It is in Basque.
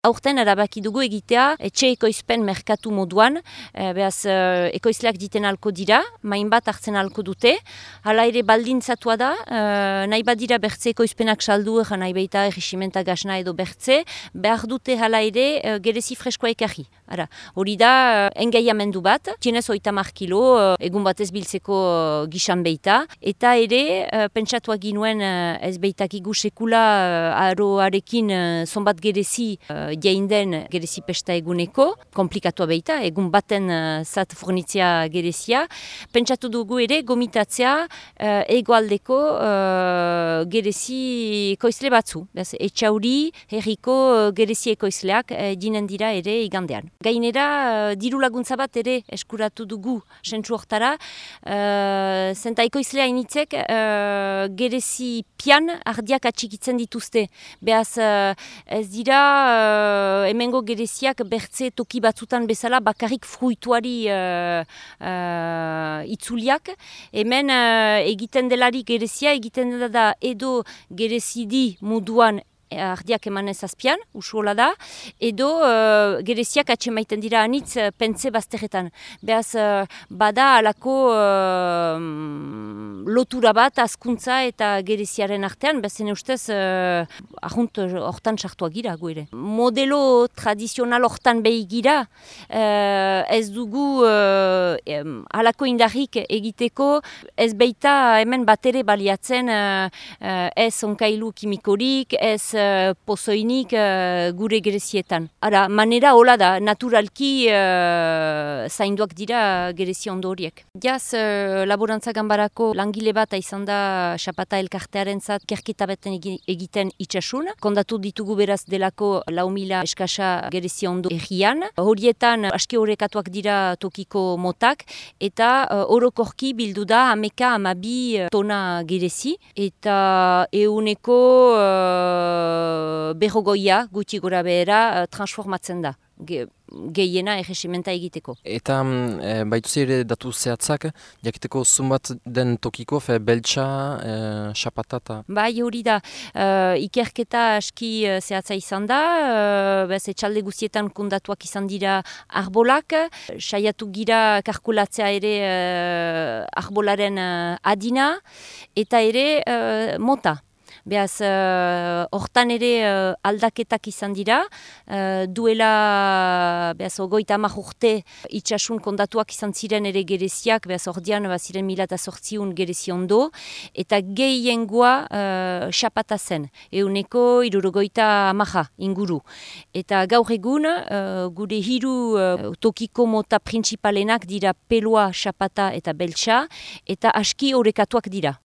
Aurten erabaki dugu egitea etxe ekoizpen merkatu moduan, e, behaz e, ekoizleak diten alko dira, main bat hartzen alko dute, hala ere baldintzatua da, e, nahi badira bertze ekoizpenak saldu, nahi baita egisimenta gasna edo bertze, behar dute hala ere e, gerezi freskoa ekarri. Ara, hori da, engaiamendu bat, txinez oita kilo, egun batez biltzeko gisan beita, eta ere, pentsatu ginuen ez beitak igusekula aroarekin zonbat gerezi jainden gerezi pesta eguneko, komplikatua beita, egun baten zat fornitzia gerezia. Pentsatu dugu ere, gomitatzea egoaldeko gerezi koizle batzu. Etxauri, herriko gerezi ekoizleak dinen dira ere igandean. Gainera, uh, diru laguntza bat ere eskuratu dugu sentzu hortara, uh, zenta ekoizlea initzek uh, gerezi pian ardiak atxikitzen dituzte. Beaz, ez dira uh, hemengo gereziak bertze toki batzutan bezala bakarrik fruituari uh, uh, itzuliak. Hemen egiten delarik gerezia, egiten da edo gerezidi moduan ardiak emanez azpian, usuola da, edo uh, gereziak atxemaiten dira anitz uh, pentze bazteretan. Beaz, uh, bada alako uh, lotura bat azkuntza eta gereziaren artean, bezen ustez, uh, ahunt hortan sartua gira ere. Modelo tradizional hortan behi gira, uh, ez dugu alako indarrik egiteko, ez beita hemen batere baliatzen uh, uh, ez onkailu kimikorik, ez uh, pozoinik gure gerezietan. Ara, manera hola da, naturalki zainduak dira gerezi ondo horiek. Jaz, laborantza gambarako langile bat izan da xapata elkartearen zat kerkita beten egiten itxasun. Kondatu ditugu beraz delako lau mila eskasa gerezi ondo errian. Horietan aski horrekatuak dira tokiko motak eta uh, orokorki bildu da ameka amabi tona gerezi eta euneko berrogoia gutxi gura behera uh, transformatzen da. Ge, gehiena egesimenta egiteko. Eta e, baitu ere datu zehatzak, jakiteko zumbat den tokiko, fe beltsa, e, xapatata? Bai, hori da, uh, ikerketa aski zehatza izan da, uh, bez etxalde guztietan kundatuak izan dira arbolak, saiatu gira karkulatzea ere uh, arbolaren adina, eta ere mota. Beaz, uh, hortan ere uh, aldaketak izan dira, uh, duela, beaz, ogoita amak urte itxasun kondatuak izan ziren ere gereziak, beaz, ordean, beaz, ziren mila eta sortziun gerezi ondo, eta gehien goa uh, xapata zen, euneko irurogoita amaja inguru. Eta gaur egun, uh, gure hiru uh, tokiko mota prinsipalenak dira pelua, xapata eta beltsa, eta aski horrekatuak dira.